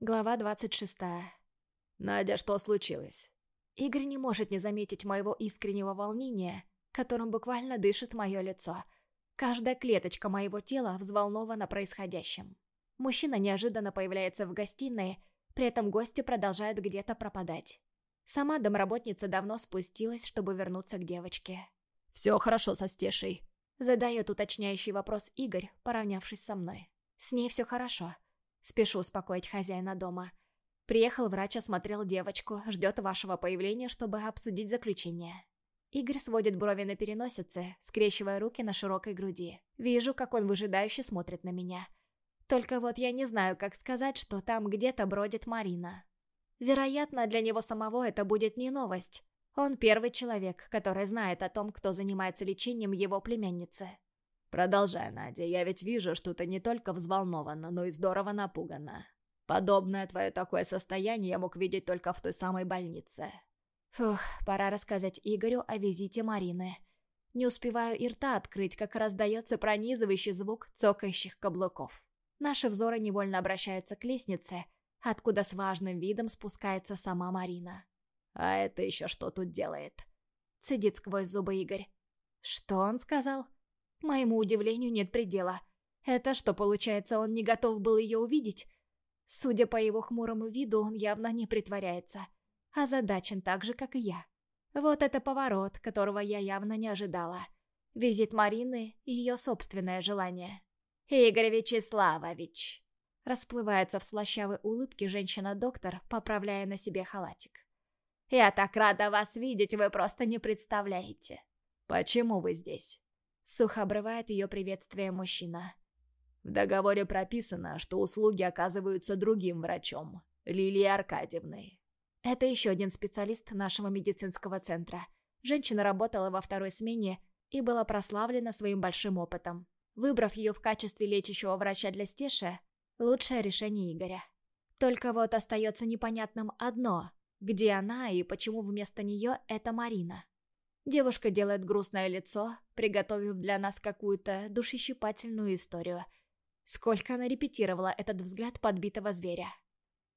Глава 26. «Надя, что случилось?» Игорь не может не заметить моего искреннего волнения, которым буквально дышит мое лицо. Каждая клеточка моего тела взволнована происходящим. Мужчина неожиданно появляется в гостиной, при этом гости продолжают где-то пропадать. Сама домработница давно спустилась, чтобы вернуться к девочке. «Все хорошо со Стешей», — задает уточняющий вопрос Игорь, поравнявшись со мной. «С ней все хорошо». Спешу успокоить хозяина дома. Приехал врач, осмотрел девочку, ждет вашего появления, чтобы обсудить заключение. Игорь сводит брови на переносице, скрещивая руки на широкой груди. Вижу, как он выжидающе смотрит на меня. Только вот я не знаю, как сказать, что там где-то бродит Марина. Вероятно, для него самого это будет не новость. Он первый человек, который знает о том, кто занимается лечением его племянницы. «Продолжай, Надя, я ведь вижу, что ты не только взволнована, но и здорово напугана. Подобное твое такое состояние я мог видеть только в той самой больнице». Фух, пора рассказать Игорю о визите Марины. Не успеваю и рта открыть, как раздается пронизывающий звук цокающих каблуков. Наши взоры невольно обращаются к лестнице, откуда с важным видом спускается сама Марина. «А это еще что тут делает?» Цедит сквозь зубы Игорь. «Что он сказал?» Моему удивлению нет предела. Это что, получается, он не готов был ее увидеть? Судя по его хмурому виду, он явно не притворяется. Озадачен так же, как и я. Вот это поворот, которого я явно не ожидала. Визит Марины и ее собственное желание. «Игорь Вячеславович!» Расплывается в слащавой улыбке женщина-доктор, поправляя на себе халатик. «Я так рада вас видеть, вы просто не представляете!» «Почему вы здесь?» Сухо обрывает ее приветствие мужчина. В договоре прописано, что услуги оказываются другим врачом, Лилией Аркадьевной. Это еще один специалист нашего медицинского центра. Женщина работала во второй смене и была прославлена своим большим опытом. Выбрав ее в качестве лечащего врача для Стеши, лучшее решение Игоря. Только вот остается непонятным одно, где она и почему вместо нее это Марина. Девушка делает грустное лицо, приготовив для нас какую-то душещипательную историю. Сколько она репетировала этот взгляд подбитого зверя.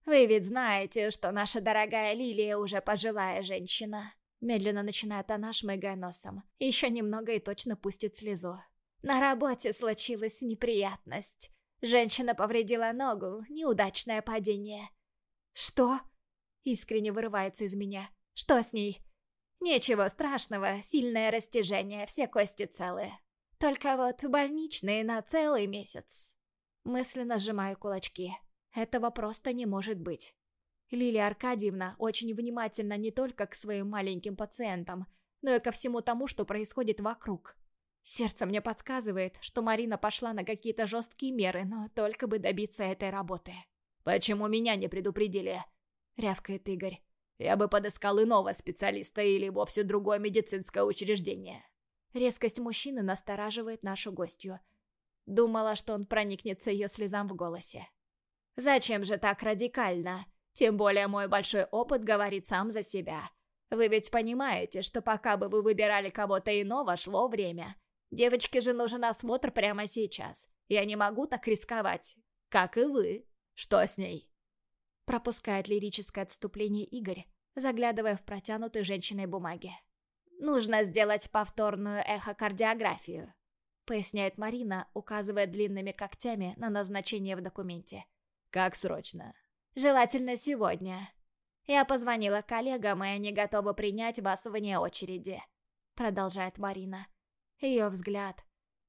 «Вы ведь знаете, что наша дорогая Лилия уже пожилая женщина», Медленно начинает она, шмыгая носом. Еще немного и точно пустит слезу. На работе случилась неприятность. Женщина повредила ногу, неудачное падение. «Что?» Искренне вырывается из меня. «Что с ней?» Ничего страшного, сильное растяжение, все кости целые. Только вот больничные на целый месяц. Мысленно сжимаю кулачки. Этого просто не может быть. Лилия Аркадьевна очень внимательна не только к своим маленьким пациентам, но и ко всему тому, что происходит вокруг. Сердце мне подсказывает, что Марина пошла на какие-то жесткие меры, но только бы добиться этой работы. «Почему меня не предупредили?» — рявкает Игорь. Я бы подыскал иного специалиста или вовсе другое медицинское учреждение. Резкость мужчины настораживает нашу гостью. Думала, что он проникнется ее слезам в голосе. «Зачем же так радикально? Тем более мой большой опыт говорит сам за себя. Вы ведь понимаете, что пока бы вы выбирали кого-то иного, шло время. Девочке же нужен осмотр прямо сейчас. Я не могу так рисковать. Как и вы. Что с ней?» Пропускает лирическое отступление Игорь, заглядывая в протянутые женщиной бумаги. «Нужно сделать повторную эхокардиографию», поясняет Марина, указывая длинными когтями на назначение в документе. «Как срочно?» «Желательно сегодня. Я позвонила коллегам, и они готовы принять вас вне очереди», продолжает Марина. Ее взгляд.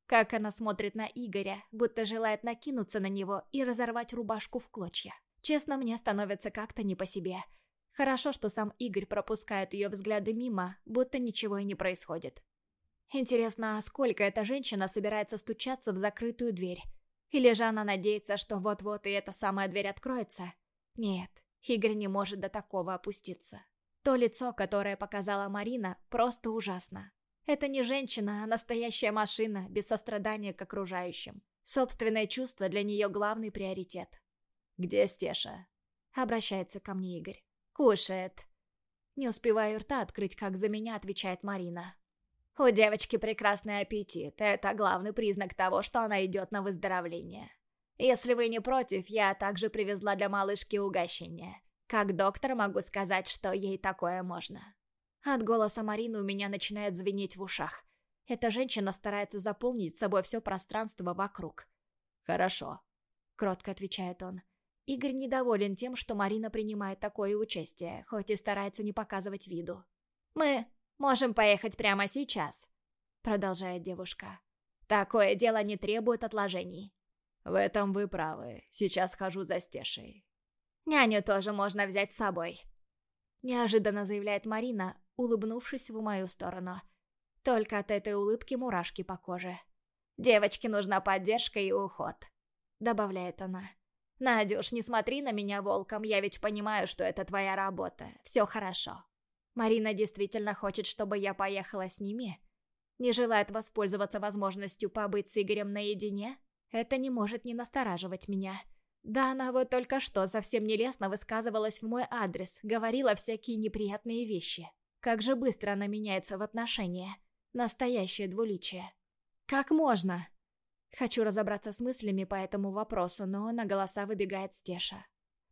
Как она смотрит на Игоря, будто желает накинуться на него и разорвать рубашку в клочья. Честно, мне становится как-то не по себе. Хорошо, что сам Игорь пропускает ее взгляды мимо, будто ничего и не происходит. Интересно, а сколько эта женщина собирается стучаться в закрытую дверь? Или же она надеется, что вот-вот и эта самая дверь откроется? Нет, Игорь не может до такого опуститься. То лицо, которое показала Марина, просто ужасно. Это не женщина, а настоящая машина, без сострадания к окружающим. Собственное чувство для нее главный приоритет. «Где Стеша?» Обращается ко мне Игорь. «Кушает». Не успеваю рта открыть, как за меня отвечает Марина. «У девочки прекрасный аппетит. Это главный признак того, что она идет на выздоровление. Если вы не против, я также привезла для малышки угощение. Как доктор могу сказать, что ей такое можно. От голоса Марины у меня начинает звенеть в ушах. Эта женщина старается заполнить собой все пространство вокруг. «Хорошо», — кротко отвечает он. Игорь недоволен тем, что Марина принимает такое участие, хоть и старается не показывать виду. «Мы можем поехать прямо сейчас», — продолжает девушка. «Такое дело не требует отложений». «В этом вы правы. Сейчас хожу за Стешей». «Няню тоже можно взять с собой», — неожиданно заявляет Марина, улыбнувшись в мою сторону. Только от этой улыбки мурашки по коже. «Девочке нужна поддержка и уход», — добавляет она. «Надюш, не смотри на меня волком, я ведь понимаю, что это твоя работа. Все хорошо». Марина действительно хочет, чтобы я поехала с ними? Не желает воспользоваться возможностью побыть с Игорем наедине? Это не может не настораживать меня. Да она вот только что совсем нелестно высказывалась в мой адрес, говорила всякие неприятные вещи. Как же быстро она меняется в отношении. Настоящее двуличие. Как можно? Хочу разобраться с мыслями по этому вопросу, но на голоса выбегает Стеша.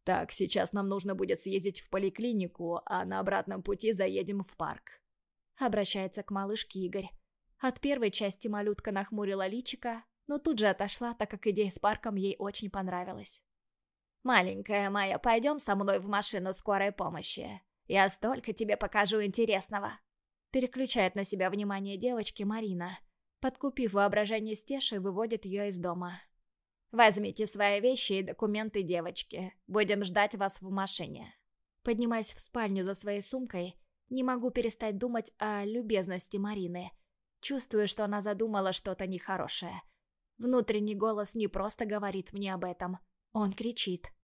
«Так, сейчас нам нужно будет съездить в поликлинику, а на обратном пути заедем в парк». Обращается к малышке Игорь. От первой части малютка нахмурила личика, но тут же отошла, так как идея с парком ей очень понравилась. «Маленькая моя, пойдем со мной в машину скорой помощи. Я столько тебе покажу интересного!» Переключает на себя внимание девочки Марина. Подкупив воображение Стеши, выводит ее из дома. «Возьмите свои вещи и документы девочки. Будем ждать вас в машине». Поднимаясь в спальню за своей сумкой, не могу перестать думать о любезности Марины. Чувствую, что она задумала что-то нехорошее. Внутренний голос не просто говорит мне об этом. Он кричит.